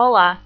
Olá,